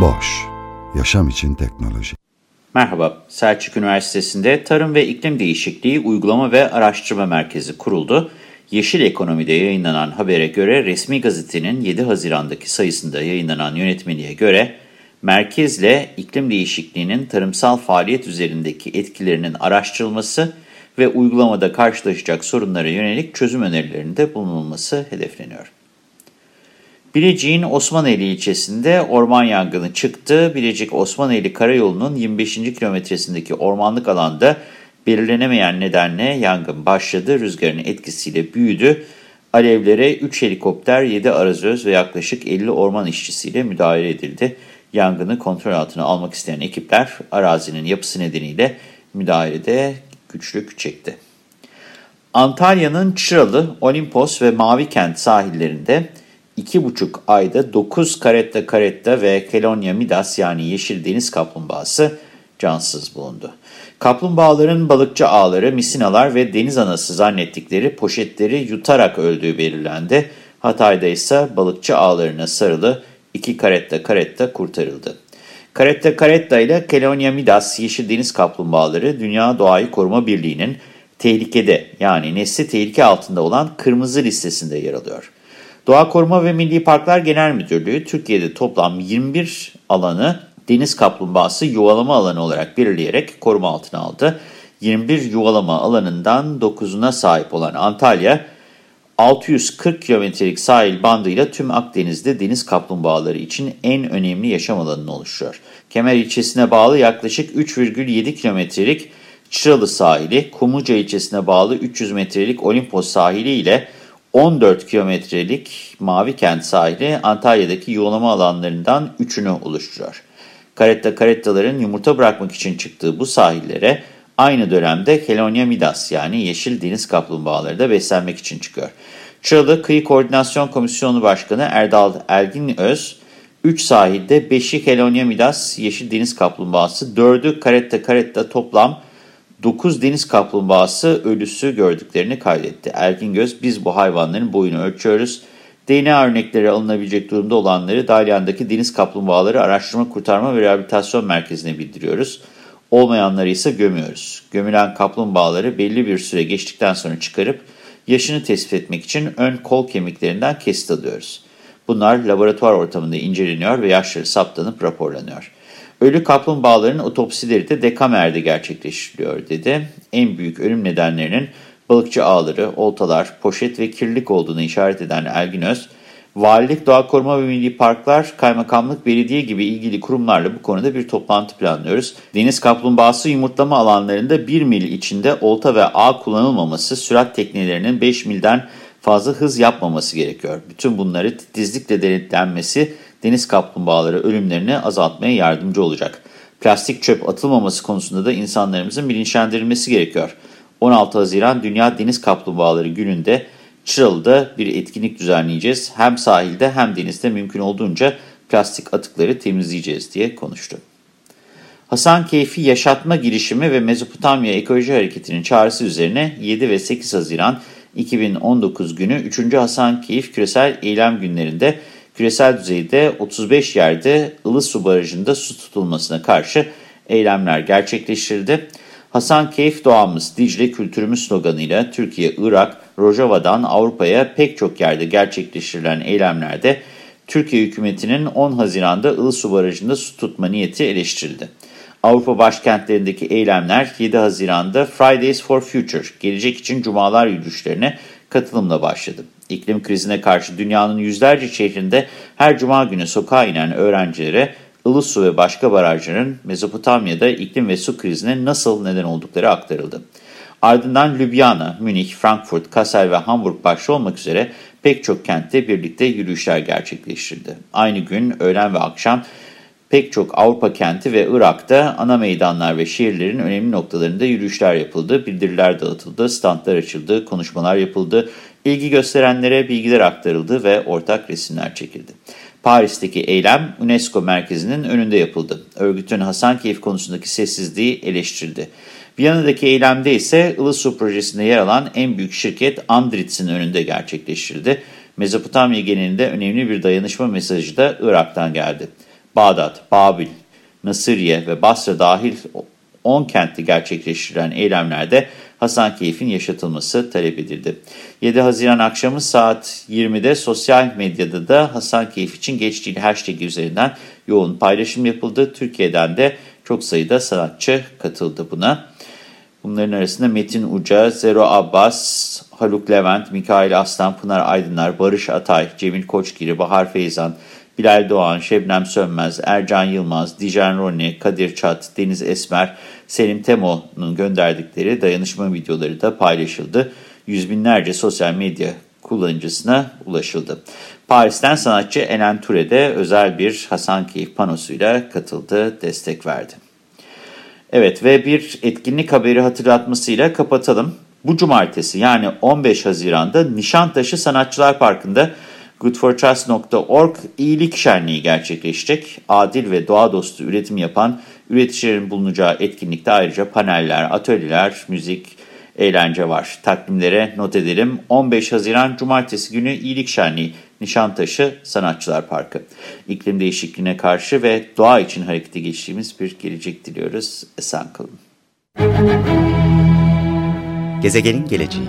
Boş, yaşam için teknoloji. Merhaba, Selçuk Üniversitesi'nde Tarım ve İklim Değişikliği Uygulama ve Araştırma Merkezi kuruldu. Yeşil Ekonomi'de yayınlanan habere göre resmi gazetenin 7 Haziran'daki sayısında yayınlanan yönetmeliğe göre merkezle iklim değişikliğinin tarımsal faaliyet üzerindeki etkilerinin araştırılması ve uygulamada karşılaşacak sorunlara yönelik çözüm önerilerinde bulunulması hedefleniyor. Bilecik'in Osmaneli ilçesinde orman yangını çıktı. Bilecik Osmaneli Karayolu'nun 25. kilometresindeki ormanlık alanda belirlenemeyen nedenle yangın başladı. Rüzgarın etkisiyle büyüdü. Alevlere 3 helikopter, 7 arazöz ve yaklaşık 50 orman işçisiyle müdahale edildi. Yangını kontrol altına almak isteyen ekipler arazinin yapısı nedeniyle müdahalede güçlük çekti. Antalya'nın Çıralı, Olimpos ve Mavi Kent sahillerinde 2,5 ayda 9 karetta karetta ve Kelonya midas yani yeşil deniz kaplumbağası cansız bulundu. Kaplumbağaların balıkçı ağları, misinalar ve deniz anası zannettikleri poşetleri yutarak öldüğü belirlendi. Hatay'da ise balıkçı ağlarına sarılı 2 karetta karetta kurtarıldı. Karetta karetta ile Kelonya midas yeşil deniz kaplumbağaları Dünya Doğayı Koruma Birliği'nin tehlikede yani nesli tehlike altında olan kırmızı listesinde yer alıyor. Doğa Koruma ve Milli Parklar Genel Müdürlüğü Türkiye'de toplam 21 alanı deniz kaplumbağası yuvalama alanı olarak belirleyerek koruma altına aldı. 21 yuvalama alanından 9'una sahip olan Antalya, 640 kilometrelik sahil bandıyla tüm Akdeniz'de deniz kaplumbağaları için en önemli yaşam alanını oluşturuyor. Kemer ilçesine bağlı yaklaşık 3,7 kilometrelik Çıralı sahili, Kumluca ilçesine bağlı 300 metrelik Olimpos sahili ile 14 kilometrelik Mavi Kent sahili Antalya'daki yoğunlama alanlarından 3'ünü oluşturuyor. Karetta karettaların yumurta bırakmak için çıktığı bu sahillere aynı dönemde Kelonya midas yani yeşil deniz kaplumbağaları da beslenmek için çıkıyor. Çıralı Kıyı Koordinasyon Komisyonu Başkanı Erdal Elgin Öz, 3 sahilde 5'i Kelonya midas yeşil deniz kaplumbağası, 4'ü karetta karetta toplam 9 deniz kaplumbağası ölüsü gördüklerini kaydetti. Ergin Göz, biz bu hayvanların boyunu ölçüyoruz. DNA örnekleri alınabilecek durumda olanları Dalyan'daki deniz kaplumbağaları araştırma, kurtarma ve rehabilitasyon merkezine bildiriyoruz. Olmayanları ise gömüyoruz. Gömülen kaplumbağaları belli bir süre geçtikten sonra çıkarıp yaşını tespit etmek için ön kol kemiklerinden kesit alıyoruz. Bunlar laboratuvar ortamında inceleniyor ve yaşları saptanıp raporlanıyor. Ölü kaplumbağaların otopsileri de Dekamer'de gerçekleştiriliyor dedi. En büyük ölüm nedenlerinin balıkçı ağları, oltalar, poşet ve kirlilik olduğunu işaret eden Elgin Öz, Valilik, Doğa Koruma ve Milli Parklar, Kaymakamlık, Belediye gibi ilgili kurumlarla bu konuda bir toplantı planlıyoruz. Deniz kaplumbağası yumurtlama alanlarında 1 mil içinde olta ve ağ kullanılmaması, sürat teknelerinin 5 milden fazla hız yapmaması gerekiyor. Bütün bunları titizlikle denetlenmesi deniz kaplumbağaları ölümlerini azaltmaya yardımcı olacak. Plastik çöp atılmaması konusunda da insanlarımızın bilinçlendirilmesi gerekiyor. 16 Haziran Dünya Deniz Kaplumbağaları Günü'nde Çıralı'da bir etkinlik düzenleyeceğiz. Hem sahilde hem denizde mümkün olduğunca plastik atıkları temizleyeceğiz diye konuştu. Hasan Keyfi Yaşatma Girişimi ve Mezopotamya Ekoloji Hareketi'nin çağrısı üzerine 7 ve 8 Haziran 2019 günü 3. Hasan Keyif Küresel Eylem Günlerinde küresel düzeyde 35 yerde Ilısu Barajı'nda su tutulmasına karşı eylemler gerçekleştirildi. Hasan Keyif Doğamız, Dicle Kültürümüz sloganıyla Türkiye, Irak, Rojava'dan Avrupa'ya pek çok yerde gerçekleştirilen eylemlerde Türkiye hükümetinin 10 Haziran'da Ilısu Barajı'nda su tutma niyeti eleştirildi. Avrupa başkentlerindeki eylemler 7 Haziran'da Fridays for Future, gelecek için cumalar yürüyüşlerine katılımla başladı. İklim krizine karşı dünyanın yüzlerce şehrinde her cuma günü sokağa inen öğrencilere Ilısu ve başka barajların Mezopotamya'da iklim ve su krizine nasıl neden oldukları aktarıldı. Ardından Ljubljana, Münih, Frankfurt, Kassel ve Hamburg başta olmak üzere pek çok kentte birlikte yürüyüşler gerçekleştirdi. Aynı gün öğlen ve akşam pek çok Avrupa kenti ve Irak'ta ana meydanlar ve şehirlerin önemli noktalarında yürüyüşler yapıldı, bildiriler dağıtıldı, standlar açıldı, konuşmalar yapıldı, ilgi gösterenlere bilgiler aktarıldı ve ortak resimler çekildi. Paris'teki eylem UNESCO merkezinin önünde yapıldı. Örgütün Hasankeyf konusundaki sessizliği eleştirildi. Viyana'daki eylemde ise Ilısu projesinde yer alan en büyük şirket Andritz'in önünde gerçekleştirildi. Mezopotamya genelinde önemli bir dayanışma mesajı da Irak'tan geldi. Bağdat, Babil, Nasiriye ve Basra dahil 10 kentte gerçekleştirilen eylemlerde Hasankeyf'in yaşatılması talep edildi. 7 Haziran akşamı saat 20'de sosyal medyada da Hasankeyf için geç değil hashtag üzerinden yoğun paylaşım yapıldı. Türkiye'den de çok sayıda sanatçı katıldı buna. Bunların arasında Metin Uca, Zero Abbas, Haluk Levent, Mikail Aslan, Pınar Aydınlar, Barış Atay, Cemil Koçgiri, Bahar Feyzan, Bilal Doğan, Şebnem Sönmez, Ercan Yılmaz, Dijen Roni, Kadir Çat, Deniz Esmer, Selim Temo'nun gönderdikleri dayanışma videoları da paylaşıldı. Yüz binlerce sosyal medya kullanıcısına ulaşıldı. Paris'ten sanatçı Elen Ture de özel bir Hasankeyf panosuyla katıldı, destek verdi. Evet ve bir etkinlik haberi hatırlatmasıyla kapatalım. Bu cumartesi yani 15 Haziran'da Nişantaşı Sanatçılar Parkı'nda goodfortrust.org iyilik şenliği gerçekleşecek. Adil ve doğa dostu üretim yapan üreticilerin bulunacağı etkinlikte ayrıca paneller, atölyeler, müzik, eğlence var. Takvimlere not edelim. 15 Haziran Cumartesi günü iyilik şenliği Nişantaşı Sanatçılar Parkı. İklim değişikliğine karşı ve doğa için harekete geçtiğimiz bir gelecek diliyoruz. Esen kalın. Gezegenin geleceği